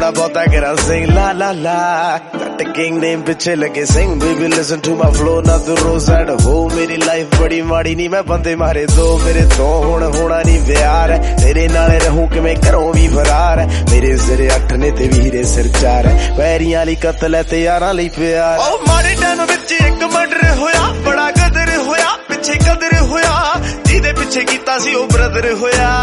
ਥੋੜਾ ਬਹੁਤਾ ਕਰਾਂ ਸਿੰਘ ਲਾ ਲਾ ਲਾ। ਕੱਟ ਕਿੰਗ ਨੇਮ ਪਿੱਛੇ ਲੱਗੇ Singh baby listen to my flow ਨਾ ਤੂੰ ਰੋਜ਼ਡ ਹੋ, ਮੇਰੀ ਲਾਈਫ ਬੜੀ ਮਾੜੀ ਨਹੀਂ ਮੈਂ ਬੰਦੇ ਮਾਰੇ ਦੋ, ਮੇਰੇ ਤੋਂ ਹੁਣ ਹੋਣਾ ਨਹੀਂ ਪਿਆਰ ਤੇਰੇ ਨਾਲ ਰਹੂੰ ਕਿਵੇਂ ਘਰੋਂ ਵੀ ਫਰਾਰ। ਮੇਰੇ ਸਿਰ ਅੱਠ ਨੇ ਤੇ ਵੀਰੇ ਸਿਰ ਚਾਰ। ਪੈਰੀਆਂ ਲਈ ਕਤਲ ਹੈ ਤੇ ਯਾਰਾਂ ਲਈ ਪਿਆਰ। ਓ, ਮਾੜੇ ਟਾਈਮ ਵਿੱਚ ਇੱਕ ਮਰਡਰ ਹੋਇਆ, ਬੜਾ ਕਦਰ ਹੋਇਆ, ਪਿੱਛੇ ਕਦਰ ਹੋਇਆ। ਜਿਹਦੇ ਪਿੱਛੇ ਕੀਤਾ ਸੀ ਉਹ ਬ੍ਰਦਰ ਹੋਇਆ।